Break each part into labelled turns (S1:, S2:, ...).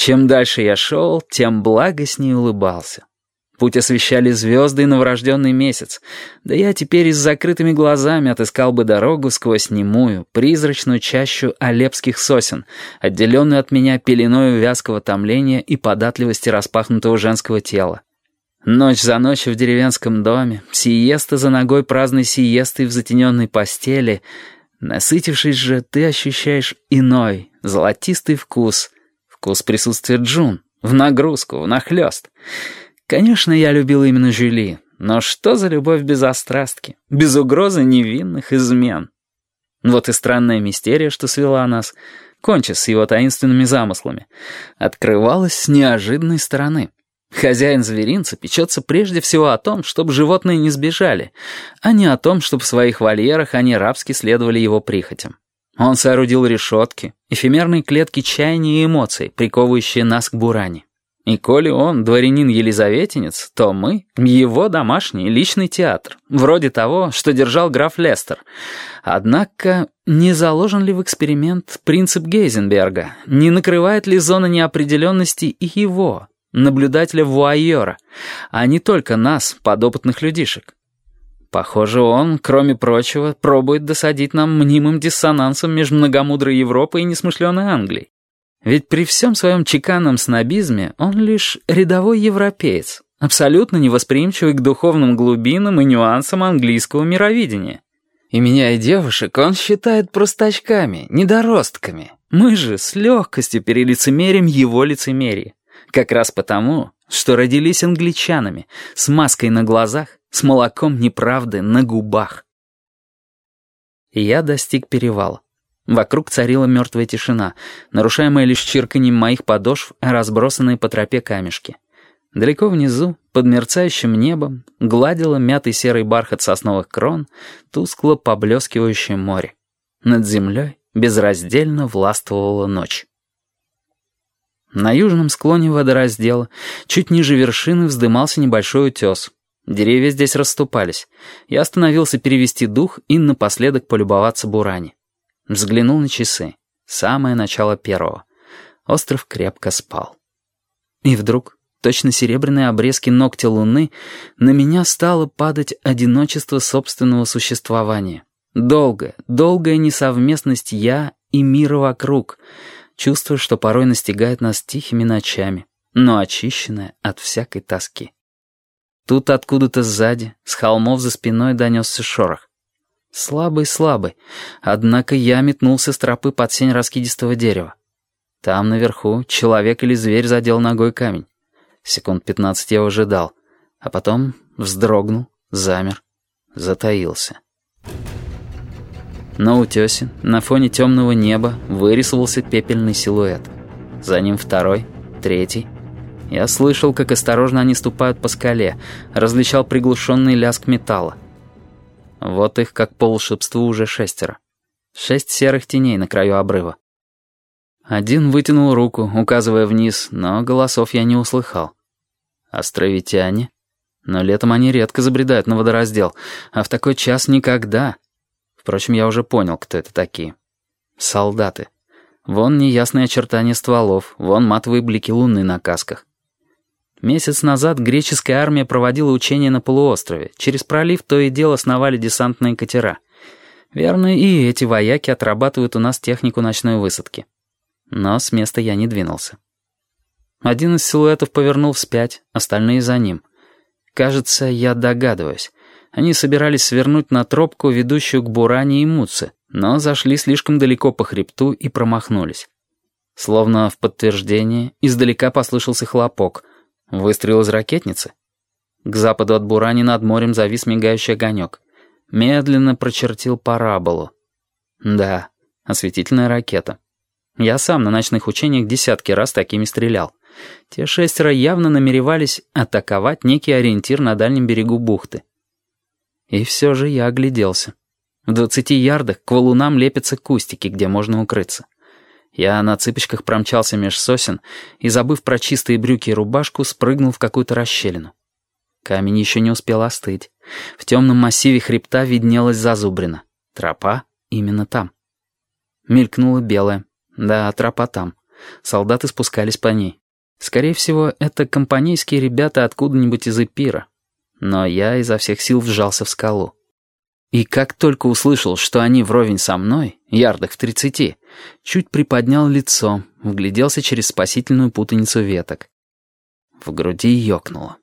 S1: Чем дальше я шел, тем благостнее улыбался. Путь освещали звезды и новорожденный месяц. Да я теперь и с закрытыми глазами отыскал бы дорогу сквозь немую, призрачную чащу алепских сосен, отделенную от меня пеленою вязкого томления и податливости распахнутого женского тела. Ночь за ночью в деревенском доме, сиеста за ногой праздной сиестой в затененной постели. Насытившись же, ты ощущаешь иной, золотистый вкус. Вкус присутствия Джун, в нагрузку, в нахлёст. Конечно, я любил именно Жюли, но что за любовь без острастки, без угрозы невинных измен? Вот и странная мистерия, что свела нас, конча с его таинственными замыслами, открывалась с неожиданной стороны. Хозяин зверинца печется прежде всего о том, чтобы животные не сбежали, а не о том, чтобы в своих вольерах они рабски следовали его прихотям. Он соорудил решетки, эфемерные клетки чаяния и эмоций, приковывающие нас к буране. И коли он дворянин-елизаветинец, то мы — его домашний личный театр, вроде того, что держал граф Лестер. Однако не заложен ли в эксперимент принцип Гейзенберга? Не накрывает ли зона неопределенности и его, наблюдателя-вуайера, а не только нас, подопытных людишек. Похоже, он, кроме прочего, пробует досадить нам мнимым диссонансом между многомудрой Европой и несмышленой Англией. Ведь при всем своем чеканном снобизме он лишь рядовой европеец, абсолютно невосприимчивый к духовным глубинам и нюансам английского мировидения. И меня и девушек он считает простачками, недоростками. Мы же с легкостью перелицемерим его лицемерие. Как раз потому, что родились англичанами, с маской на глазах, с молоком неправды на губах. я достиг перевала. Вокруг царила мертвая тишина, нарушаемая лишь чирканьем моих подошв, разбросанные по тропе камешки. Далеко внизу, под мерцающим небом, гладило мятый серый бархат сосновых крон, тускло поблескивающее море. Над землей безраздельно властвовала ночь. На южном склоне водораздела, чуть ниже вершины, вздымался небольшой утес. Деревья здесь расступались. Я остановился перевести дух и напоследок полюбоваться бурани. Взглянул на часы. Самое начало первого. Остров крепко спал. И вдруг, точно серебряные обрезки ногтя луны, на меня стало падать одиночество собственного существования. Долгая, долгая несовместность я и мира вокруг — чувство, что порой настигает нас тихими ночами, но очищенное от всякой тоски. Тут откуда-то сзади, с холмов за спиной донесся шорох. Слабый-слабый, однако я метнулся с тропы под сень раскидистого дерева. Там наверху человек или зверь задел ногой камень. Секунд пятнадцать я ожидал, а потом вздрогнул, замер, затаился. На утесе, на фоне темного неба, вырисовался пепельный силуэт. За ним второй, третий. Я слышал, как осторожно они ступают по скале, различал приглушенный лязг металла. Вот их, как по волшебству, уже шестеро. Шесть серых теней на краю обрыва. Один вытянул руку, указывая вниз, но голосов я не услыхал. Островитяне? Но летом они редко забредают на водораздел, а в такой час никогда. Впрочем, я уже понял, кто это такие. Солдаты. Вон неясные очертания стволов, вон матовые блики луны на касках. Месяц назад греческая армия проводила учения на полуострове. Через пролив то и дело сновали десантные катера. Верно, и эти вояки отрабатывают у нас технику ночной высадки. Но с места я не двинулся. Один из силуэтов повернул вспять, остальные за ним. Кажется, я догадываюсь. Они собирались свернуть на тропку, ведущую к Буране и Муце, но зашли слишком далеко по хребту и промахнулись. Словно в подтверждение, издалека послышался хлопок. Выстрел из ракетницы. К западу от Бурани над морем завис мигающий огонек. Медленно прочертил параболу. Да, осветительная ракета. Я сам на ночных учениях десятки раз такими стрелял. Те шестеро явно намеревались атаковать некий ориентир на дальнем берегу бухты. И все же я огляделся. В двадцати ярдах к валунам лепятся кустики, где можно укрыться. Я на цыпочках промчался меж сосен и, забыв про чистые брюки и рубашку, спрыгнул в какую-то расщелину. Камень еще не успел остыть. В темном массиве хребта виднелась зазубрина. Тропа именно там. Мелькнула белая. Да, тропа там. Солдаты спускались по ней. Скорее всего, это компанейские ребята откуда-нибудь из Эпира. Но я изо всех сил вжался в скалу. И как только услышал, что они вровень со мной, ярдах в тридцати, чуть приподнял лицо, вгляделся через спасительную путаницу веток. В груди ёкнуло.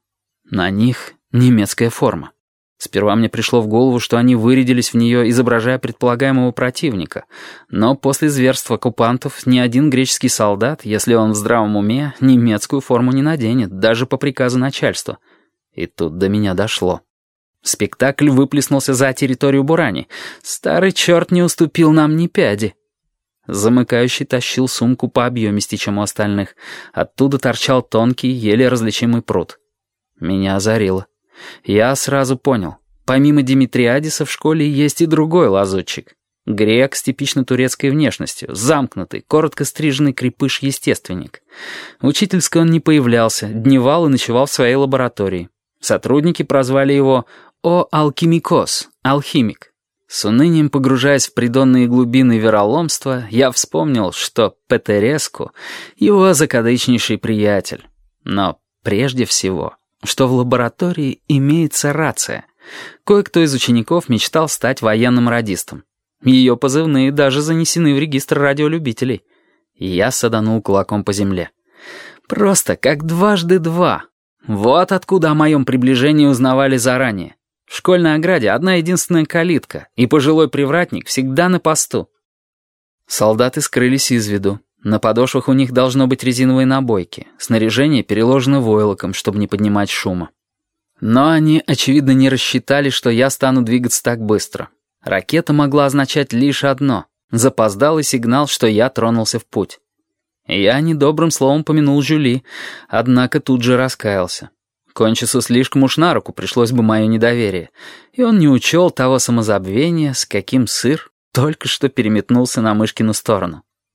S1: На них немецкая форма. Сперва мне пришло в голову, что они вырядились в нее, изображая предполагаемого противника. Но после зверств оккупантов ни один греческий солдат, если он в здравом уме, немецкую форму не наденет, даже по приказу начальства. И тут до меня дошло. Спектакль выплеснулся за территорию Бурани. Старый черт не уступил нам ни пяди. Замыкающий тащил сумку по объемистее, чем у остальных. Оттуда торчал тонкий, еле различимый пруд. Меня озарило. Я сразу понял. Помимо Димитриадиса в школе есть и другой лазутчик. Грек с типично турецкой внешностью, замкнутый, коротко стриженный крепыш-естественник. Учительской он не появлялся, дневал и ночевал в своей лаборатории. Сотрудники прозвали его «О алхимикос», «алхимик». С унынием погружаясь в придонные глубины вероломства, я вспомнил, что Петереску — его закадычнейший приятель. Но прежде всего что в лаборатории имеется рация. Кое-кто из учеников мечтал стать военным радистом. Ее позывные даже занесены в регистр радиолюбителей. Я саданул кулаком по земле. Просто как дважды два. Вот откуда о моем приближении узнавали заранее. В школьной ограде одна единственная калитка, и пожилой привратник всегда на посту. Солдаты скрылись из виду. На подошвах у них должно быть резиновые набойки. Снаряжение переложено войлоком, чтобы не поднимать шума. Но они, очевидно, не рассчитали, что я стану двигаться так быстро. Ракета могла означать лишь одно — запоздалый сигнал, что я тронулся в путь. Я недобрым словом помянул Жюли, однако тут же раскаялся. Кончису слишком уж на руку пришлось бы мое недоверие, и он не учел того самозабвения, с каким сыр только что переметнулся на Мышкину сторону.